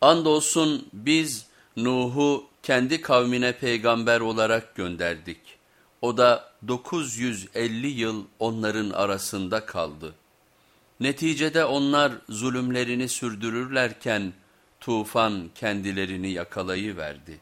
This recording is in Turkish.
Andolsun biz Nuh'u kendi kavmine peygamber olarak gönderdik. O da 950 yıl onların arasında kaldı. Neticede onlar zulümlerini sürdürürlerken tufan kendilerini yakalayıverdi.